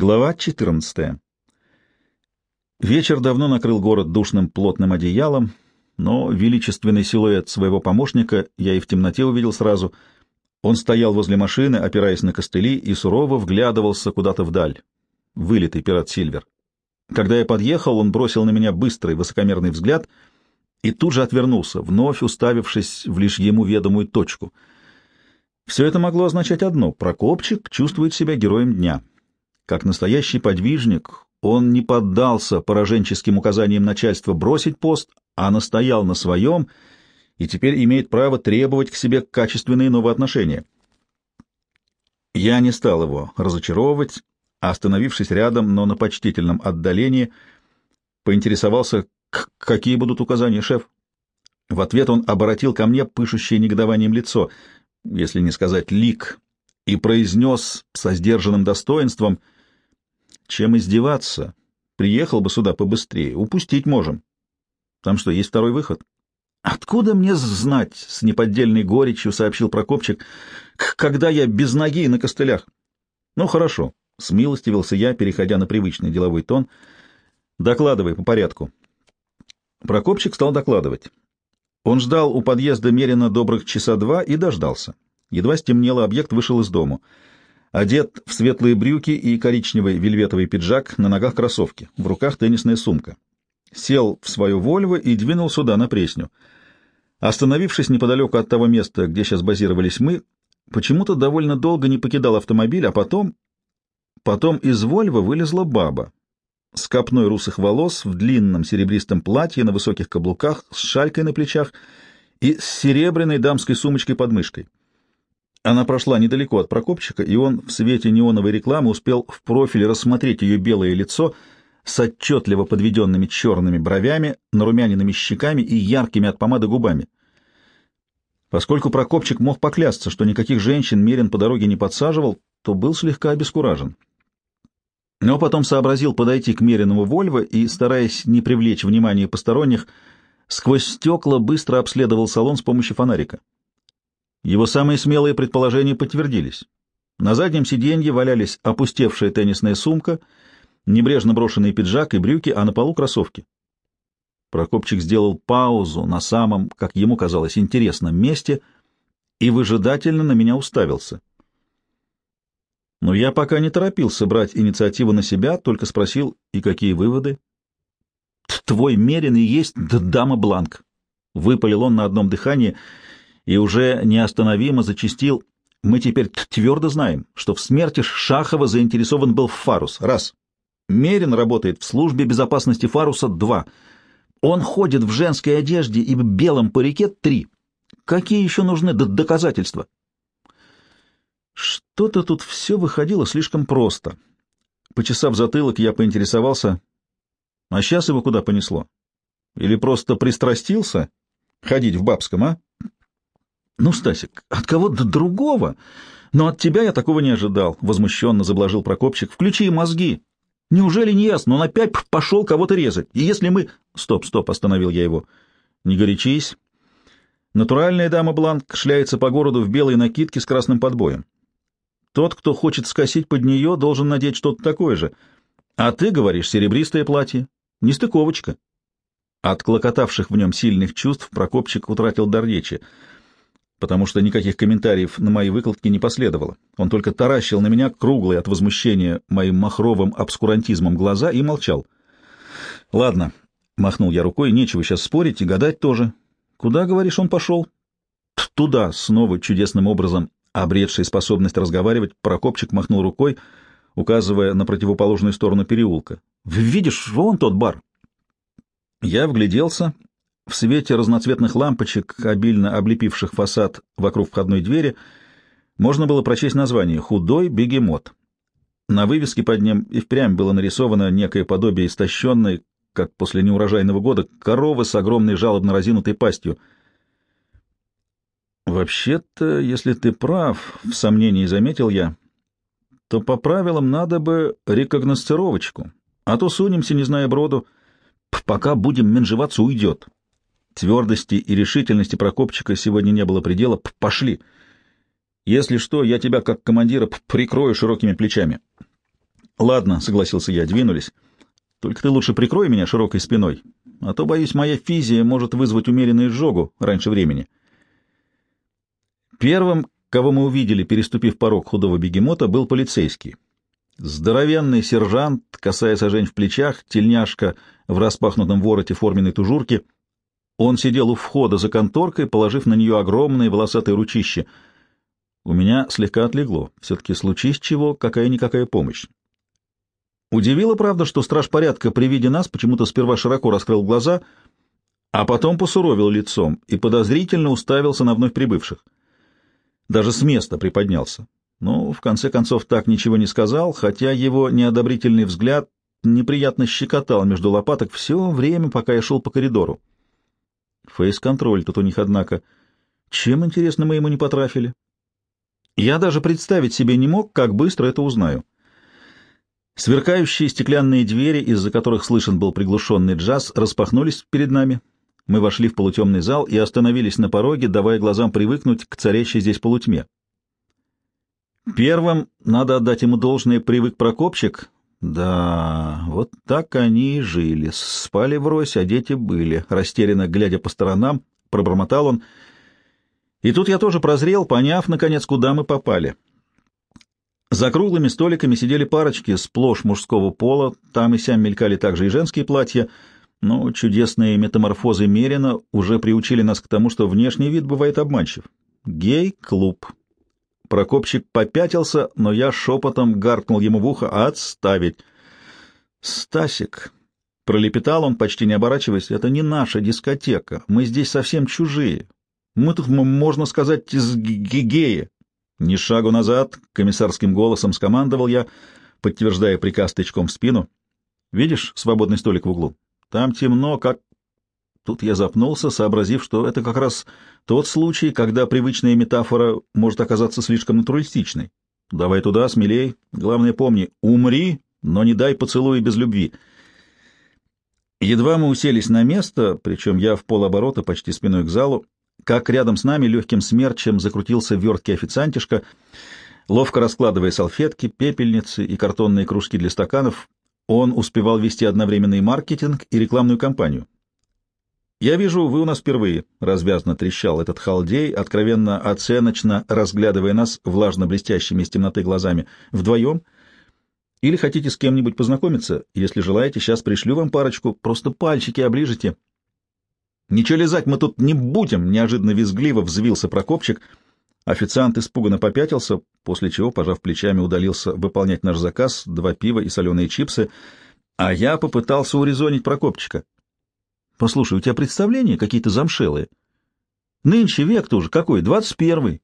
Глава 14. Вечер давно накрыл город душным плотным одеялом, но величественный силуэт своего помощника я и в темноте увидел сразу. Он стоял возле машины, опираясь на костыли, и сурово вглядывался куда-то вдаль. Вылитый пират Сильвер. Когда я подъехал, он бросил на меня быстрый высокомерный взгляд и тут же отвернулся, вновь уставившись в лишь ему ведомую точку. Все это могло означать одно — Прокопчик чувствует себя героем дня. Как настоящий подвижник, он не поддался пораженческим указаниям начальства бросить пост, а настоял на своем и теперь имеет право требовать к себе качественные новые отношения. Я не стал его разочаровывать, а, остановившись рядом, но на почтительном отдалении, поинтересовался, какие будут указания, шеф. В ответ он обратил ко мне пышущее негодованием лицо, если не сказать лик, и произнес со сдержанным достоинством — чем издеваться? Приехал бы сюда побыстрее. Упустить можем. Там что, есть второй выход? Откуда мне знать, с неподдельной горечью сообщил Прокопчик, когда я без ноги и на костылях? Ну, хорошо. Смилостивился я, переходя на привычный деловой тон. Докладывай по порядку. Прокопчик стал докладывать. Он ждал у подъезда Мерина добрых часа два и дождался. Едва стемнело, объект вышел из дому — Одет в светлые брюки и коричневый вельветовый пиджак, на ногах кроссовки, в руках теннисная сумка. Сел в свою «Вольво» и двинул сюда, на Пресню. Остановившись неподалеку от того места, где сейчас базировались мы, почему-то довольно долго не покидал автомобиль, а потом... Потом из «Вольво» вылезла баба с копной русых волос, в длинном серебристом платье, на высоких каблуках, с шалькой на плечах и с серебряной дамской сумочкой под мышкой. Она прошла недалеко от Прокопчика, и он в свете неоновой рекламы успел в профиле рассмотреть ее белое лицо с отчетливо подведенными черными бровями, нарумяненными щеками и яркими от помады губами. Поскольку Прокопчик мог поклясться, что никаких женщин Мерин по дороге не подсаживал, то был слегка обескуражен. Но потом сообразил подойти к Меринову Вольво и, стараясь не привлечь внимание посторонних, сквозь стекла быстро обследовал салон с помощью фонарика. Его самые смелые предположения подтвердились. На заднем сиденье валялись опустевшая теннисная сумка, небрежно брошенный пиджак и брюки, а на полу кроссовки. Прокопчик сделал паузу на самом, как ему казалось, интересном месте и выжидательно на меня уставился. Но я пока не торопился брать инициативу на себя, только спросил, и какие выводы? «Твой меренный есть дама Бланк», — выпалил он на одном дыхании — и уже неостановимо зачистил «Мы теперь твердо знаем, что в смерти Шахова заинтересован был Фарус. Раз. Мерин работает в службе безопасности Фаруса. Два. Он ходит в женской одежде и в белом парике. Три. Какие еще нужны доказательства?» Что-то тут все выходило слишком просто. Почесав затылок, я поинтересовался, а сейчас его куда понесло? Или просто пристрастился ходить в бабском, а? Ну, Стасик, от кого-то другого. Но от тебя я такого не ожидал, — возмущенно заблажил Прокопчик. Включи мозги. Неужели не ясно? Он опять пошел кого-то резать. И если мы... Стоп, стоп, остановил я его. Не горячись. Натуральная дама Бланк шляется по городу в белой накидке с красным подбоем. Тот, кто хочет скосить под нее, должен надеть что-то такое же. А ты говоришь серебристое платье. Нестыковочка. От клокотавших в нем сильных чувств Прокопчик утратил дар речи — потому что никаких комментариев на мои выкладки не последовало. Он только таращил на меня круглые от возмущения моим махровым обскурантизмом глаза и молчал. «Ладно», — махнул я рукой, — «нечего сейчас спорить и гадать тоже. Куда, говоришь, он пошел?» «Туда», — снова чудесным образом обретший способность разговаривать, Прокопчик махнул рукой, указывая на противоположную сторону переулка. «Видишь, вон тот бар». Я вгляделся в свете разноцветных лампочек, обильно облепивших фасад вокруг входной двери, можно было прочесть название «Худой бегемот». На вывеске под ним и впрямь было нарисовано некое подобие истощенной, как после неурожайного года, коровы с огромной жалобно разинутой пастью. «Вообще-то, если ты прав, — в сомнении заметил я, — то по правилам надо бы рекогносцировочку, а то сунемся, не зная броду, пока будем менжеваться, уйдет». Твердости и решительности Прокопчика сегодня не было предела. Пошли. Если что, я тебя, как командира, прикрою широкими плечами. Ладно, согласился я, двинулись. Только ты лучше прикрой меня широкой спиной, а то, боюсь, моя физия может вызвать умеренную изжогу раньше времени. Первым, кого мы увидели, переступив порог худого бегемота, был полицейский. Здоровенный сержант, касая сажень в плечах, тельняшка в распахнутом вороте форменной тужурки. Он сидел у входа за конторкой, положив на нее огромные волосатые ручища. У меня слегка отлегло. Все-таки случись чего, какая-никакая помощь. Удивило, правда, что страж порядка при виде нас почему-то сперва широко раскрыл глаза, а потом посуровил лицом и подозрительно уставился на вновь прибывших. Даже с места приподнялся. Но, в конце концов, так ничего не сказал, хотя его неодобрительный взгляд неприятно щекотал между лопаток все время, пока я шел по коридору. Фейс-контроль тут у них, однако. Чем, интересно, мы ему не потрафили? Я даже представить себе не мог, как быстро это узнаю. Сверкающие стеклянные двери, из-за которых слышен был приглушенный джаз, распахнулись перед нами. Мы вошли в полутемный зал и остановились на пороге, давая глазам привыкнуть к царящей здесь полутьме. Первым, надо отдать ему должное, привык Прокопчик. Да, вот так они и жили. Спали врозь, а дети были. Растерянно глядя по сторонам, пробормотал он. И тут я тоже прозрел, поняв, наконец, куда мы попали. — за круглыми столиками сидели парочки сплошь мужского пола, там и сям мелькали также и женские платья, но чудесные метаморфозы Мерина уже приучили нас к тому, что внешний вид бывает обманчив. Гей-клуб. Прокопчик попятился, но я шепотом гаркнул ему в ухо «Отставить!» «Стасик!» — пролепетал он, почти не оборачиваясь. «Это не наша дискотека. Мы здесь совсем чужие. Мы тут, можно сказать, из гея. «Ни шагу назад!» — комиссарским голосом скомандовал я, подтверждая приказ тычком в спину. «Видишь свободный столик в углу? Там темно, как...» Тут я запнулся, сообразив, что это как раз тот случай, когда привычная метафора может оказаться слишком натуралистичной. «Давай туда, смелей. Главное, помни, умри, но не дай поцелуя без любви». Едва мы уселись на место, причем я в полоборота, почти спиной к залу, как рядом с нами легким смерчем закрутился верткий официантишка, ловко раскладывая салфетки, пепельницы и картонные кружки для стаканов, он успевал вести одновременно и маркетинг, и рекламную кампанию. «Я вижу, вы у нас впервые», — развязно трещал этот халдей, откровенно оценочно разглядывая нас влажно-блестящими из темноты глазами. «Вдвоем? Или хотите с кем-нибудь познакомиться? Если желаете, сейчас пришлю вам парочку, просто пальчики оближите». «Ничего лизать мы тут не будем!» — неожиданно визгливо взвился Прокопчик. Официант испуганно попятился, после чего, пожав плечами, удалился выполнять наш заказ, два пива и соленые чипсы, а я попытался урезонить Прокопчика. «Послушай, у тебя представления какие-то замшелые. Нынче век тоже какой, двадцать первый.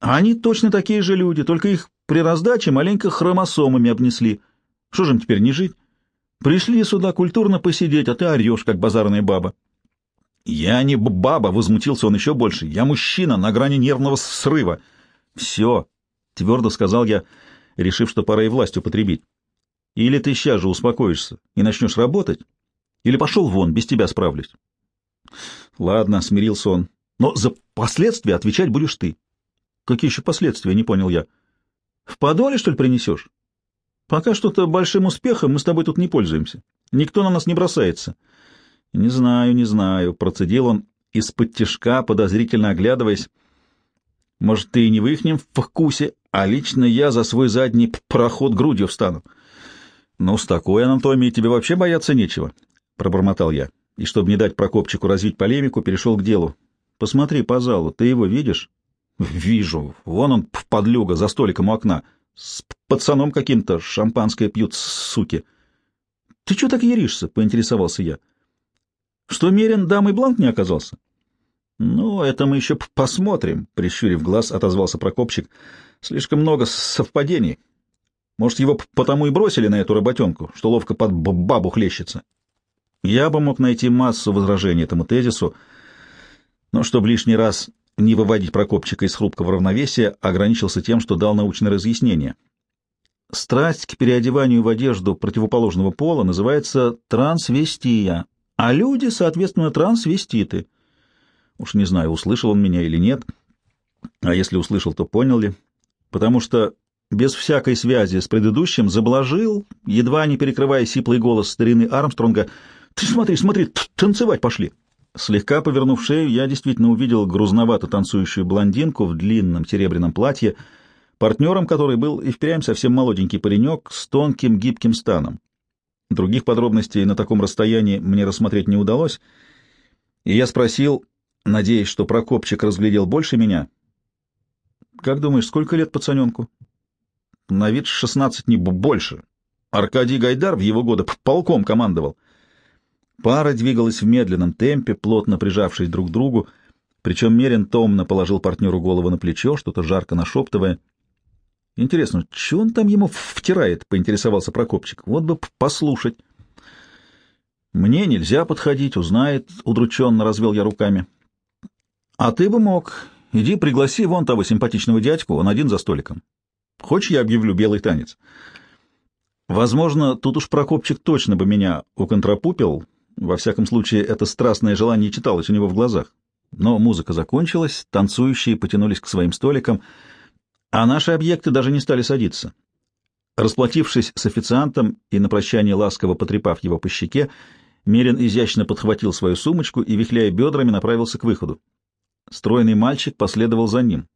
А они точно такие же люди, только их при раздаче маленько хромосомами обнесли. Что же им теперь не жить? Пришли сюда культурно посидеть, а ты орешь, как базарная баба». «Я не баба!» — возмутился он еще больше. «Я мужчина на грани нервного срыва!» «Все!» — твердо сказал я, решив, что пора и власть употребить. «Или ты сейчас же успокоишься и начнешь работать, или пошел вон, без тебя справлюсь». «Ладно», — смирился он, — «но за последствия отвечать будешь ты». «Какие еще последствия?» — не понял я. «В подоле, что ли, принесешь?» «Пока что-то большим успехом мы с тобой тут не пользуемся. Никто на нас не бросается». «Не знаю, не знаю», — процедил он из-под тишка, подозрительно оглядываясь. «Может, ты и не в ихнем вкусе, а лично я за свой задний проход грудью встану». «Ну, с такой анатомией тебе вообще бояться нечего», — пробормотал я. И, чтобы не дать Прокопчику развить полемику, перешел к делу. «Посмотри по залу, ты его видишь?» «Вижу. Вон он, подлюга, за столиком у окна. С пацаном каким-то шампанское пьют, суки». «Ты чего так еришься?» — поинтересовался я. Что Мерин дамой Бланк не оказался? — Ну, это мы еще посмотрим, — прищурив глаз, отозвался Прокопчик. — Слишком много совпадений. Может, его потому и бросили на эту работенку, что ловко под бабу хлещется. Я бы мог найти массу возражений этому тезису, но чтобы лишний раз не выводить Прокопчика из хрупкого равновесия, ограничился тем, что дал научное разъяснение. Страсть к переодеванию в одежду противоположного пола называется трансвестия, а люди, соответственно, трансвеститы. Уж не знаю, услышал он меня или нет, а если услышал, то понял ли, потому что без всякой связи с предыдущим, заблажил, едва не перекрывая сиплый голос старины Армстронга. «Ты смотри, смотри, танцевать пошли!» Слегка повернув шею, я действительно увидел грузновато танцующую блондинку в длинном серебряном платье, партнером которой был и впрямь совсем молоденький паренек с тонким гибким станом. Других подробностей на таком расстоянии мне рассмотреть не удалось, и я спросил, надеясь, что Прокопчик разглядел больше меня. «Как думаешь, сколько лет пацаненку?» «На вид шестнадцать, не больше. Аркадий Гайдар в его годы полком командовал». Пара двигалась в медленном темпе, плотно прижавшись друг к другу, причем Мерин томно положил партнеру голову на плечо, что-то жарко нашептывая. «Интересно, что он там ему втирает?» — поинтересовался Прокопчик. «Вот бы послушать». «Мне нельзя подходить, узнает», — удрученно развел я руками. «А ты бы мог. Иди пригласи вон того симпатичного дядьку, он один за столиком. Хочешь, я объявлю белый танец?» Возможно, тут уж Прокопчик точно бы меня уконтропупил, во всяком случае, это страстное желание читалось у него в глазах. Но музыка закончилась, танцующие потянулись к своим столикам, а наши объекты даже не стали садиться. Расплатившись с официантом и на прощание ласково потрепав его по щеке, Мерин изящно подхватил свою сумочку и, вихляя бедрами, направился к выходу. Стройный мальчик последовал за ним.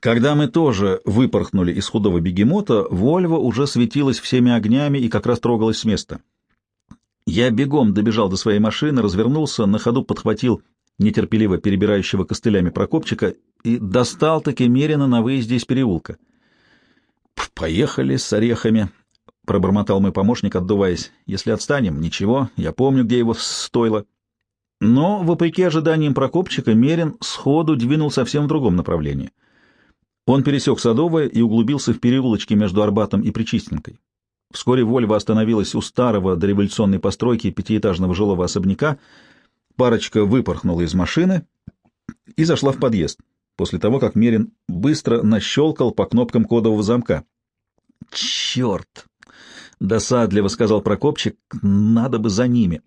Когда мы тоже выпорхнули из худого бегемота, Вольва уже светилась всеми огнями и как раз трогалась с места. Я бегом добежал до своей машины, развернулся, на ходу подхватил нетерпеливо перебирающего костылями Прокопчика и достал-таки Мерина на выезде из переулка. «Поехали с орехами», — пробормотал мой помощник, отдуваясь. «Если отстанем, ничего, я помню, где его стойло». Но, вопреки ожиданиям Прокопчика, Мерин сходу двинул совсем в другом направлении. Он пересек Садовое и углубился в переулочки между Арбатом и Причистенкой. Вскоре Вольва остановилась у старого дореволюционной постройки пятиэтажного жилого особняка. Парочка выпорхнула из машины и зашла в подъезд, после того, как Мерин быстро нащелкал по кнопкам кодового замка. «Черт!» — досадливо сказал Прокопчик. «Надо бы за ними».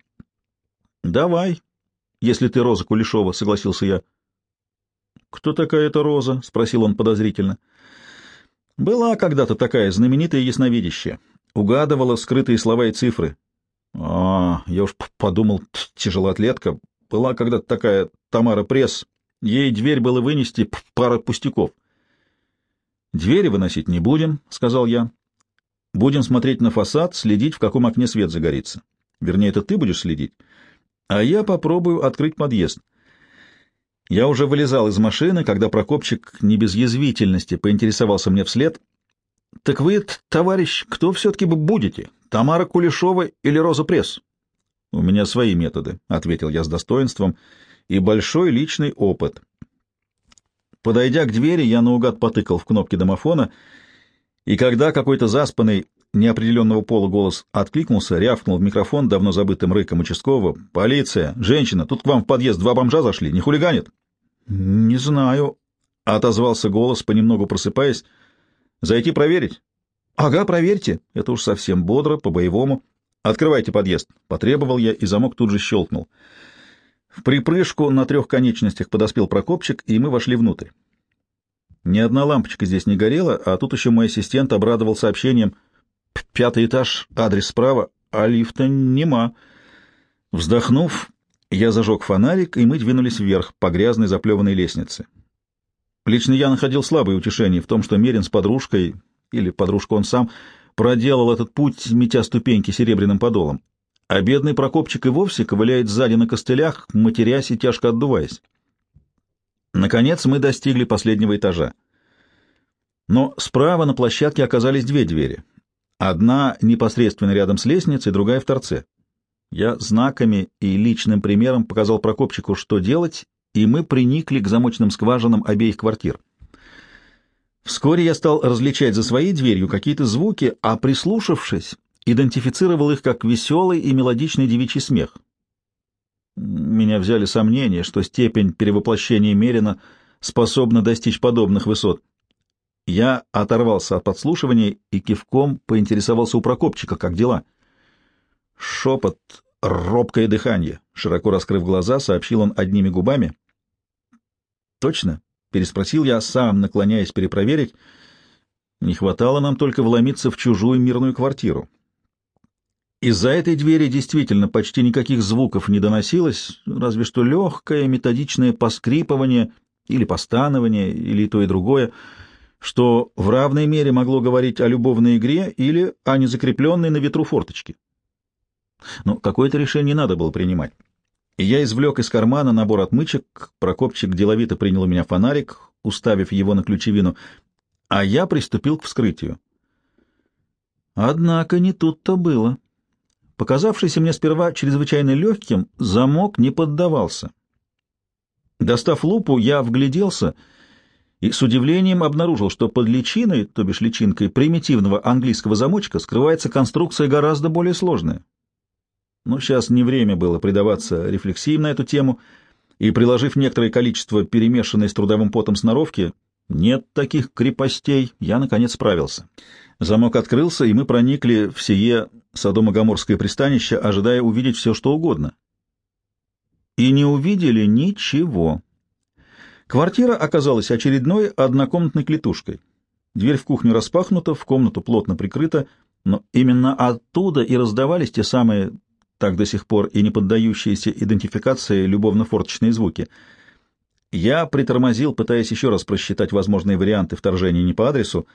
«Давай, если ты Роза Кулешова», — согласился я. «Кто такая эта Роза?» — спросил он подозрительно. «Была когда-то такая знаменитая ясновидящая» угадывала скрытые слова и цифры. А, я уж подумал, тяжелоатлетка. Была когда-то такая Тамара Пресс. Ей дверь было вынести пара пустяков. «Двери выносить не будем», — сказал я. «Будем смотреть на фасад, следить, в каком окне свет загорится. Вернее, это ты будешь следить. А я попробую открыть подъезд». Я уже вылезал из машины, когда Прокопчик не без язвительности поинтересовался мне вслед —— Так вы, товарищ, кто все-таки бы будете? Тамара Кулешова или Роза Пресс? — У меня свои методы, — ответил я с достоинством, — и большой личный опыт. Подойдя к двери, я наугад потыкал в кнопки домофона, и когда какой-то заспанный, неопределенного пола голос откликнулся, рявкнул в микрофон давно забытым рыком участкового. «Полиция! Женщина! Тут к вам в подъезд два бомжа зашли. Не хулиганят?» «Не знаю», — отозвался голос, понемногу просыпаясь. Зайти проверить? Ага, проверьте. Это уж совсем бодро, по-боевому. Открывайте подъезд. Потребовал я, и замок тут же щелкнул. В припрыжку на трех конечностях подоспел Прокопчик, и мы вошли внутрь. Ни одна лампочка здесь не горела, а тут еще мой ассистент обрадовал сообщением «Пятый этаж, адрес справа, а лифта нема». Вздохнув, я зажег фонарик, и мы двинулись вверх по грязной заплеванной лестнице. Лично я находил слабое утешение в том, что Мерин с подружкой, или подружка он сам, проделал этот путь, метя ступеньки серебряным подолом. А бедный Прокопчик и вовсе ковыляет сзади на костылях, матерясь и тяжко отдуваясь. Наконец мы достигли последнего этажа. Но справа на площадке оказались две двери. Одна непосредственно рядом с лестницей, другая в торце. Я знаками и личным примером показал Прокопчику, что делать, и мы приникли к замочным скважинам обеих квартир. Вскоре я стал различать за своей дверью какие-то звуки, а прислушавшись, идентифицировал их как веселый и мелодичный девичий смех. Меня взяли сомнения, что степень перевоплощения Мерина способна достичь подобных высот. Я оторвался от подслушивания и кивком поинтересовался у Прокопчика, как дела. Шепот, робкое дыхание. Широко раскрыв глаза, сообщил он одними губами. «Точно?» — переспросил я, сам наклоняясь перепроверить. Не хватало нам только вломиться в чужую мирную квартиру. Из-за этой двери действительно почти никаких звуков не доносилось, разве что легкое методичное поскрипывание или постанование, или то и другое, что в равной мере могло говорить о любовной игре или о незакрепленной на ветру форточке. Но какое-то решение надо было принимать. И я извлек из кармана набор отмычек, Прокопчик деловито принял у меня фонарик, уставив его на ключевину, а я приступил к вскрытию. Однако не тут-то было. Показавшийся мне сперва чрезвычайно легким, замок не поддавался. Достав лупу, я вгляделся и с удивлением обнаружил, что под личиной, то бишь личинкой примитивного английского замочка, скрывается конструкция гораздо более сложная. Но сейчас не время было предаваться рефлексиям на эту тему, и, приложив некоторое количество перемешанной с трудовым потом сноровки, нет таких крепостей, я, наконец, справился. Замок открылся, и мы проникли в сие Содомо-Гоморское пристанище, ожидая увидеть все, что угодно. И не увидели ничего. Квартира оказалась очередной однокомнатной клетушкой. Дверь в кухню распахнута, в комнату плотно прикрыта, но именно оттуда и раздавались те самые, так до сих пор и не поддающиеся идентификации любовно-форточные звуки. Я притормозил, пытаясь еще раз просчитать возможные варианты вторжения не по адресу,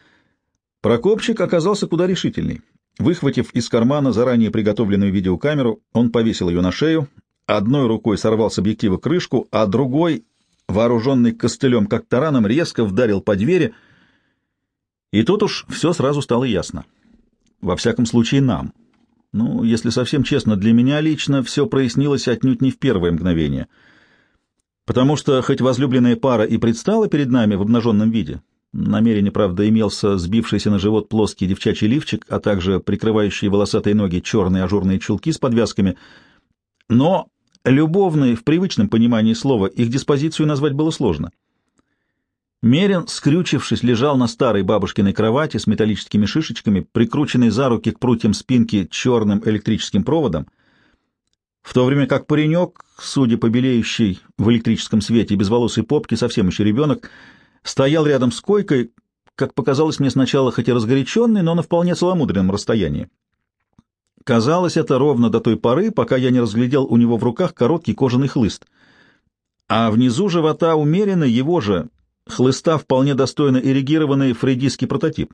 Прокопчик оказался куда решительней. Выхватив из кармана заранее приготовленную видеокамеру, он повесил ее на шею, одной рукой сорвал с объектива крышку, а другой, вооруженный костылем как тараном, резко вдарил по двери, и тут уж все сразу стало ясно. Во всяком случае, нам. Ну, если совсем честно, для меня лично все прояснилось отнюдь не в первое мгновение. Потому что, хоть возлюбленная пара и предстала перед нами в обнаженном виде, намерение, правда, имелся сбившийся на живот плоский девчачий лифчик, а также прикрывающие волосатые ноги черные ажурные чулки с подвязками. Но любовные, в привычном понимании слова, их диспозицию назвать было сложно. Мерин, скрючившись, лежал на старой бабушкиной кровати с металлическими шишечками, прикрученной за руки к прутьям спинки черным электрическим проводом, в то время как паренек, судя по белеющей в электрическом свете безволосой попке, совсем еще ребенок, стоял рядом с койкой, как показалось мне сначала, хоть и разгоряченный, но на вполне целомудренном расстоянии. Казалось это ровно до той поры, пока я не разглядел у него в руках короткий кожаный хлыст. А внизу живота умеренно его же, хлыста вполне достойно эрегированный фрейдистский прототип.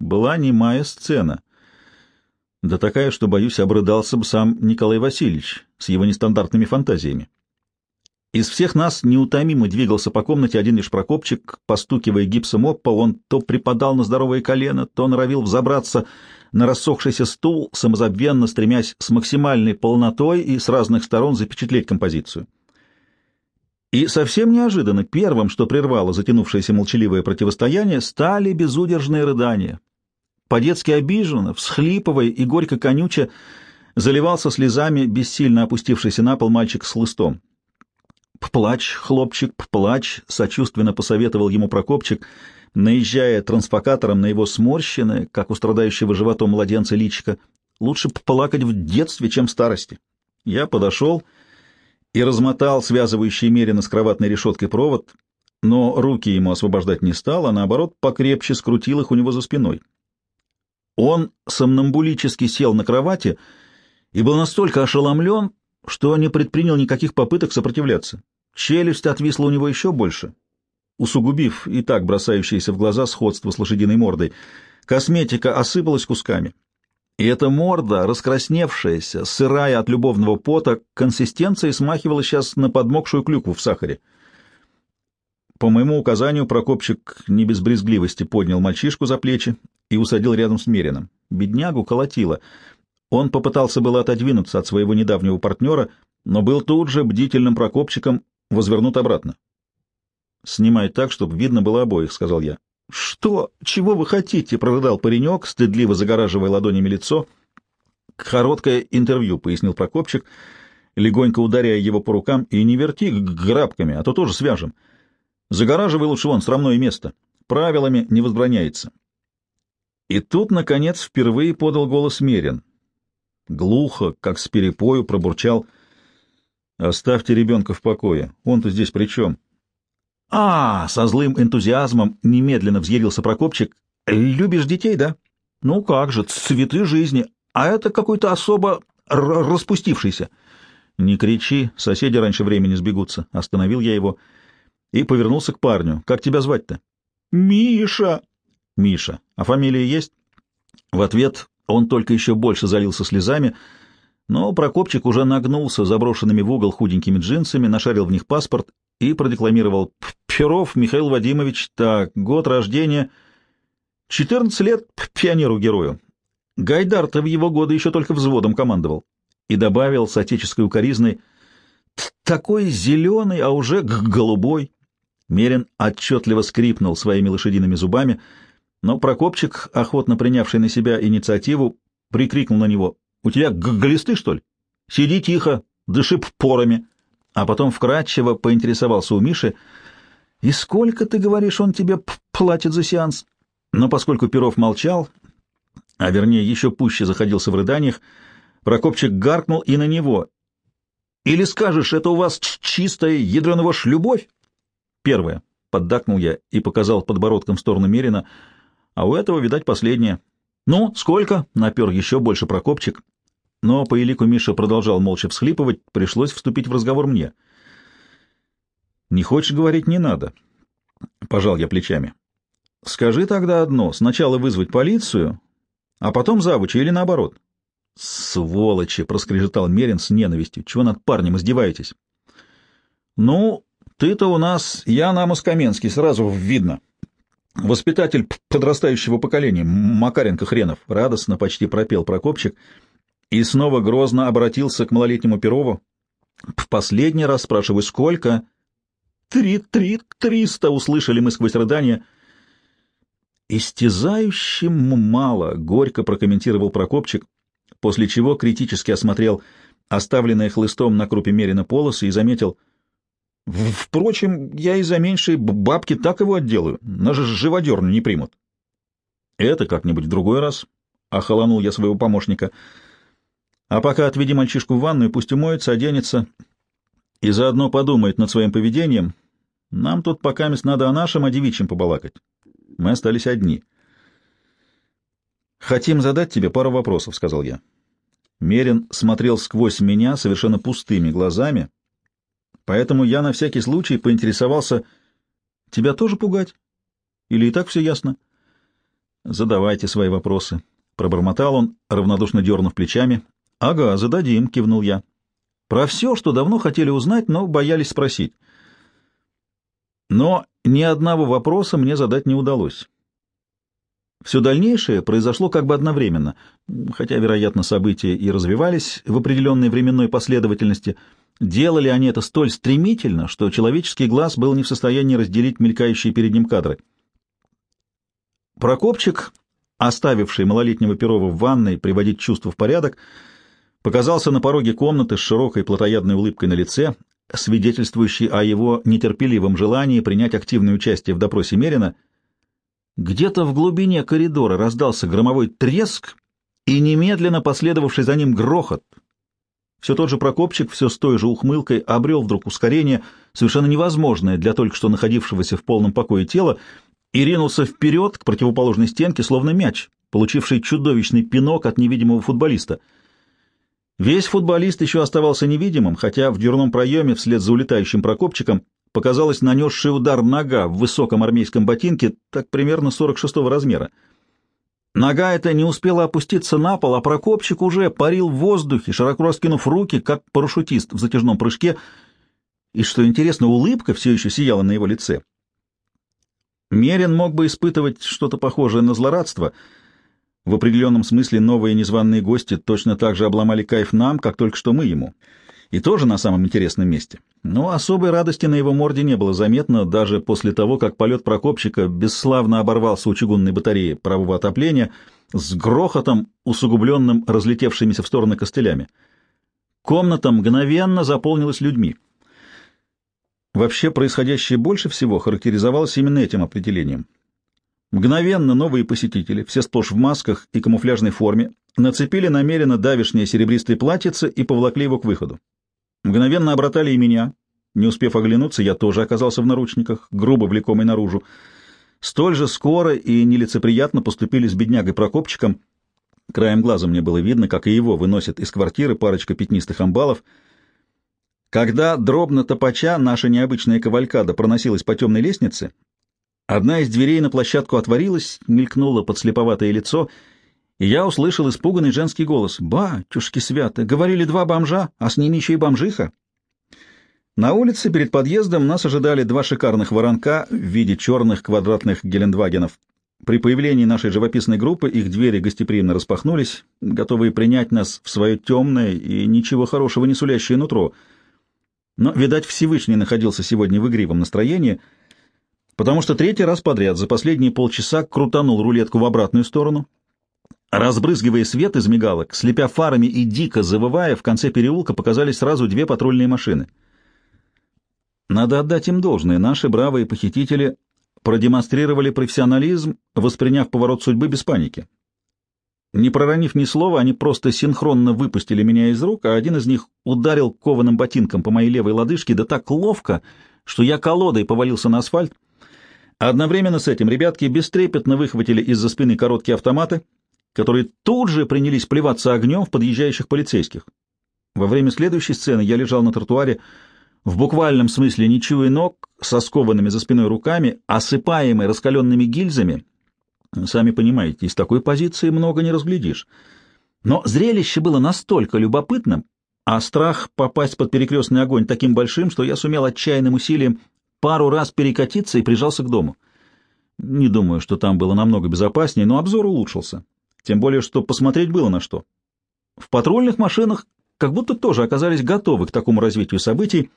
Была немая сцена. Да такая, что, боюсь, обрыдался бы сам Николай Васильевич с его нестандартными фантазиями. Из всех нас неутомимо двигался по комнате один лишь Прокопчик, постукивая гипсом об пол, он то припадал на здоровое колено, то норовил взобраться на рассохшийся стул, самозабвенно стремясь с максимальной полнотой и с разных сторон запечатлеть композицию. И совсем неожиданно первым, что прервало затянувшееся молчаливое противостояние, стали безудержные рыдания. По-детски обиженно, всхлипывая и горько конюча, заливался слезами бессильно опустившийся на пол мальчик с хлыстом. «Плачь, хлопчик, плачь», — сочувственно посоветовал ему Прокопчик, наезжая трансфокатором на его сморщенное, как у страдающего животом младенца, личико. «Лучше плакать в детстве, чем в старости». Я подошел размотал связывающий Мерина с кроватной решеткой провод, но руки ему освобождать не стал, а наоборот покрепче скрутил их у него за спиной. Он сомнамбулически сел на кровати и был настолько ошеломлен, что не предпринял никаких попыток сопротивляться. Челюсть отвисла у него еще больше, усугубив и так бросающееся в глаза сходство с лошадиной мордой. Косметика осыпалась кусками. И эта морда, раскрасневшаяся, сырая от любовного пота, консистенцией смахивала сейчас на подмокшую клюкву в сахаре. По моему указанию Прокопчик не без брезгливости поднял мальчишку за плечи и усадил рядом с Мерином. Беднягу колотило — он попытался было отодвинуться от своего недавнего партнера, но был тут же бдительным прокопчиком возвернут обратно. «Снимай так, чтобы видно было обоих», — сказал я. «Что? Чего вы хотите?» — прорыдал паренек, стыдливо загораживая ладонями лицо. «Короткое интервью», — пояснил Прокопчик, легонько ударяя его по рукам. «И не верти грабками, а то тоже свяжем. Загораживай лучше вон, срамное место. Правилами не возбраняется». И тут, наконец, впервые подал голос Мерин глухо, как с перепою, пробурчал «Оставьте ребенка в покое, он-то здесь при чем?» «А, со злым энтузиазмом немедленно взъярился Прокопчик. Любишь детей, да? Ну как же, цветы жизни. А это какой-то особо распустившийся. Не кричи, соседи раньше времени сбегутся. Остановил я его и повернулся к парню. Как тебя звать-то? Миша. Миша. А фамилия есть? В ответ он только еще больше залился слезами, но Прокопчик уже нагнулся заброшенными в угол худенькими джинсами, нашарил в них паспорт и продекламировал «Перов Михаил Вадимович, так, год рождения, 14 лет пионеру-герою. Гайдар-то в его годы еще только взводом командовал». И добавил с отеческой укоризной «Такой зеленый, а уже голубой». Мерин отчетливо скрипнул своими лошадиными зубами, но Прокопчик, охотно принявший на себя инициативу, прикрикнул на него «У тебя глисты, что ли? Сиди тихо, дыши порами». А потом вкратчиво поинтересовался у Миши, «И сколько, ты говоришь, он тебе платит за сеанс?» Но поскольку Перов молчал, а вернее еще пуще заходился в рыданиях, Прокопчик гаркнул и на него. «Или скажешь, это у вас чистая ядреного любовь?» «Первое», — поддакнул я и показал подбородком в сторону Мерина, а у этого, видать, последнее. «Ну, сколько?» — напер еще больше Прокопчик. Но по элику Миша продолжал молча всхлипывать, пришлось вступить в разговор мне. «Не хочешь говорить, не надо», — пожал я плечами. «Скажи тогда одно, сначала вызвать полицию, а потом завуча или наоборот». «Сволочи!» — проскрежетал Мерин с ненавистью. «Чего над парнем издеваетесь?» «Ну, ты-то у нас Ян Амос Каменский, сразу видно. Воспитатель подрастающего поколения, Макаренко Хренов», — радостно почти пропел Прокопчик — и снова грозно обратился к малолетнему Перову. В последний раз спрашиваю, сколько? Три, три, триста, услышали мы сквозь рыдание. Истязающим мало, горько прокомментировал Прокопчик, после чего критически осмотрел оставленные хлыстом на крупе мерина полосы и заметил — Впрочем, я и за меньшие бабки так его отделаю. Нас же живодерню не примут. — Это как-нибудь в другой раз, — охолонул я своего помощника. А пока отведи мальчишку в ванную, пусть умоется, оденется и заодно подумает над своим поведением. Нам тут пока мест надо о нашем, о девичьем побалакать. Мы остались одни. «Хотим задать тебе пару вопросов», — сказал я. Мерин смотрел сквозь меня совершенно пустыми глазами, поэтому я на всякий случай поинтересовался, «Тебя тоже пугать? Или и так все ясно?» «Задавайте свои вопросы», — пробормотал он, равнодушно дернув плечами. «Ага, зададим», — кивнул я. «Про все, что давно хотели узнать, но боялись спросить». Но ни одного вопроса мне задать не удалось. Все дальнейшее произошло как бы одновременно, хотя, вероятно, события и развивались в определенной временной последовательности. Делали они это столь стремительно, что человеческий глаз был не в состоянии разделить мелькающие перед ним кадры. Прокопчик, оставивший малолетнего Перова в ванной приводить чувства в порядок, — показался на пороге комнаты с широкой плотоядной улыбкой на лице, свидетельствующей о его нетерпеливом желании принять активное участие в допросе Мерина. Где-то в глубине коридора раздался громовой треск и немедленно последовавший за ним грохот. Все тот же Прокопчик, все с той же ухмылкой, обрел вдруг ускорение, совершенно невозможное для только что находившегося в полном покое тела, и ринулся вперед к противоположной стенке, словно мяч, получивший чудовищный пинок от невидимого футболиста — Весь футболист еще оставался невидимым, хотя в дверном проеме вслед за улетающим Прокопчиком показалась нанесший удар нога в высоком армейском ботинке, так примерно 46-го размера. Нога эта не успела опуститься на пол, а Прокопчик уже парил в воздухе, широко раскинув руки, как парашютист в затяжном прыжке, и, что интересно, улыбка все еще сияла на его лице. Мерин мог бы испытывать что-то похожее на злорадство — в определенном смысле новые незваные гости точно так же обломали кайф нам, как только что мы ему. И тоже на самом интересном месте. Но особой радости на его морде не было заметно даже после того, как полет Прокопчика бесславно оборвался у чугунной батареи правого отопления с грохотом, усугубленным разлетевшимися в стороны костылями. Комната мгновенно заполнилась людьми. Вообще происходящее больше всего характеризовалось именно этим определением. Мгновенно новые посетители, все сплошь в масках и камуфляжной форме, нацепили намеренно давишнее серебристое платьице и повлакли его к выходу. Мгновенно обратали и меня. Не успев оглянуться, я тоже оказался в наручниках, грубо влекомый наружу. Столь же скоро и нелицеприятно поступили с беднягой Прокопчиком. Краем глаза мне было видно, как и его выносят из квартиры парочка пятнистых амбалов. Когда дробно топача наша необычная кавалькада проносилась по темной лестнице, одна из дверей на площадку отворилась, мелькнуло подслеповатое лицо — и я услышал испуганный женский голос. «Батюшки святы! Говорили два бомжа, а с ними еще и бомжиха!» На улице перед подъездом нас ожидали два шикарных воронка в виде черных квадратных гелендвагенов. При появлении нашей живописной группы их двери гостеприимно распахнулись, готовые принять нас в свое темное и ничего хорошего не сулящее нутро. Но, видать, Всевышний находился сегодня в игривом настроении, потому что третий раз подряд за последние полчаса крутанул рулетку в обратную сторону, Разбрызгивая свет из мигалок, слепя фарами и дико завывая, в конце переулка показались сразу две патрульные машины. Надо отдать им должное, наши бравые похитители продемонстрировали профессионализм, восприняв поворот судьбы без паники. Не проронив ни слова, они просто синхронно выпустили меня из рук, а один из них ударил кованым ботинком по моей левой лодыжке, да так ловко, что я колодой повалился на асфальт. Одновременно с этим ребятки бестрепетно выхватили из-за спины короткие автоматы — которые тут же принялись плеваться огнем в подъезжающих полицейских. Во время следующей сцены я лежал на тротуаре, в буквальном смысле не чуя ног, со скованными за спиной руками, осыпаемый раскаленными гильзами. Сами понимаете, из такой позиции много не разглядишь. Но зрелище было настолько любопытным, а страх попасть под перекрестный огонь таким большим, что я сумел отчаянным усилием пару раз перекатиться и прижался к дому. Не думаю, что там было намного безопаснее, но обзор улучшился тем более что посмотреть было на что. В патрульных машинах как будто тоже оказались готовы к такому развитию событий,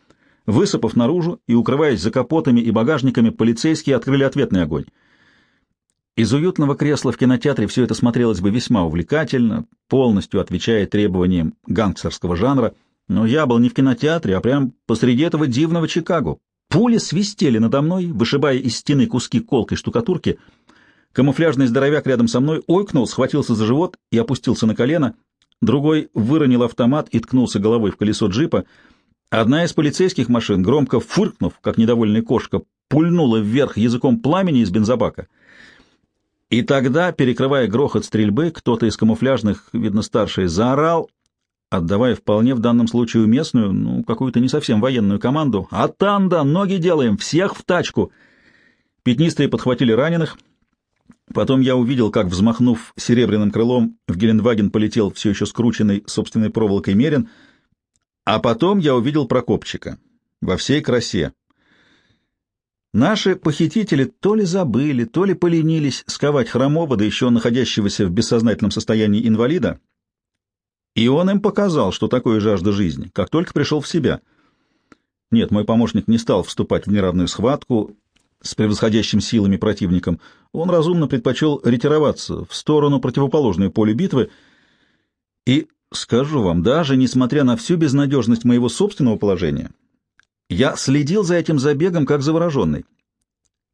высыпав наружу и укрываясь за капотами и багажниками, полицейские открыли ответный огонь. Из уютного кресла в кинотеатре все это смотрелось бы весьма увлекательно, полностью отвечая требованиям гангстерского жанра, но я был не в кинотеатре, а прямо посреди этого дивного Чикаго. Пули свистели надо мной, вышибая из стены куски колкой штукатурки — Камуфляжный здоровяк рядом со мной ойкнул, схватился за живот и опустился на колено. Другой выронил автомат и ткнулся головой в колесо джипа. Одна из полицейских машин, громко фыркнув, как недовольная кошка, пульнула вверх языком пламени из бензобака. И тогда, перекрывая грохот стрельбы, кто-то из камуфляжных, видно старший, заорал, отдавая вполне в данном случае уместную, ну, какую-то не совсем военную команду. «Атанда! Ноги делаем! Всех в тачку!» Пятнистые подхватили раненых, Потом я увидел, как, взмахнув серебряным крылом, в Гелендваген полетел все еще скрученный собственной проволокой Мерин, а потом я увидел Прокопчика во всей красе. Наши похитители то ли забыли, то ли поленились сковать хромого, да еще находящегося в бессознательном состоянии инвалида, и он им показал, что такое жажда жизни, как только пришел в себя. Нет, мой помощник не стал вступать в неравную схватку, с превосходящим силами противником, он разумно предпочел ретироваться в сторону противоположной полю битвы, и, скажу вам, даже несмотря на всю безнадежность моего собственного положения, я следил за этим забегом как завороженный.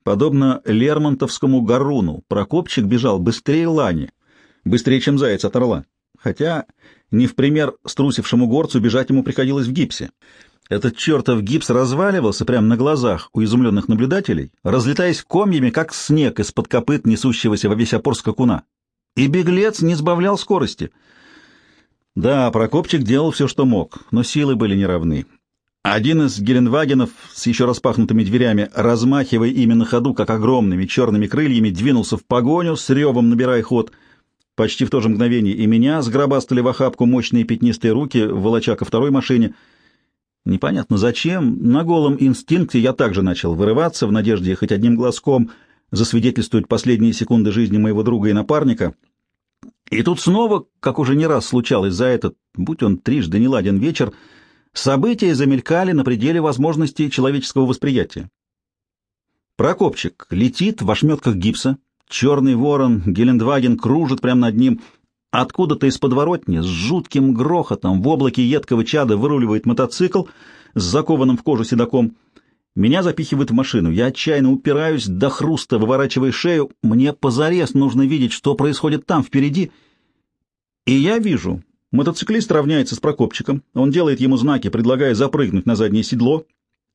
Подобно Лермонтовскому горуну, Прокопчик бежал быстрее лани, быстрее, чем заяц от орла, хотя не в пример струсившему горцу бежать ему приходилось в гипсе. Этот чертов гипс разваливался прямо на глазах у изумленных наблюдателей, разлетаясь комьями, как снег из-под копыт несущегося во весь опор скакуна. И беглец не сбавлял скорости. Да, Прокопчик делал все, что мог, но силы были неравны. Один из Геленвагенов с еще распахнутыми дверями, размахивая ими на ходу, как огромными черными крыльями, двинулся в погоню, с ревом набирая ход. Почти в то же мгновение и меня сгробастали в охапку мощные пятнистые руки, волоча ко второй машине — Непонятно зачем, на голом инстинкте я также начал вырываться в надежде хоть одним глазком засвидетельствовать последние секунды жизни моего друга и напарника. И тут снова, как уже не раз случалось за этот, будь он трижды не ладен вечер, события замелькали на пределе возможностей человеческого восприятия. Прокопчик летит в ошметках гипса, черный ворон, Гелендваген кружит прямо над ним, Откуда-то из подворотни с жутким грохотом в облаке едкого чада выруливает мотоцикл с закованным в кожу седаком. Меня запихивают в машину. Я отчаянно упираюсь, до хруста выворачивая шею. Мне позарез нужно видеть, что происходит там, впереди. И я вижу. Мотоциклист равняется с Прокопчиком. Он делает ему знаки, предлагая запрыгнуть на заднее седло.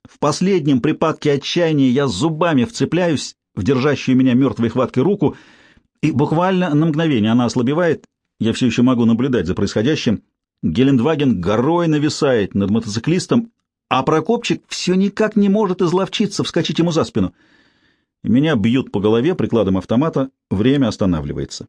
В последнем припадке отчаяния я зубами вцепляюсь в держащую меня мертвой хваткой руку, и буквально на мгновение она ослабевает. Я все еще могу наблюдать за происходящим. Гелендваген горой нависает над мотоциклистом, а Прокопчик все никак не может изловчиться, вскочить ему за спину. Меня бьют по голове прикладом автомата, время останавливается.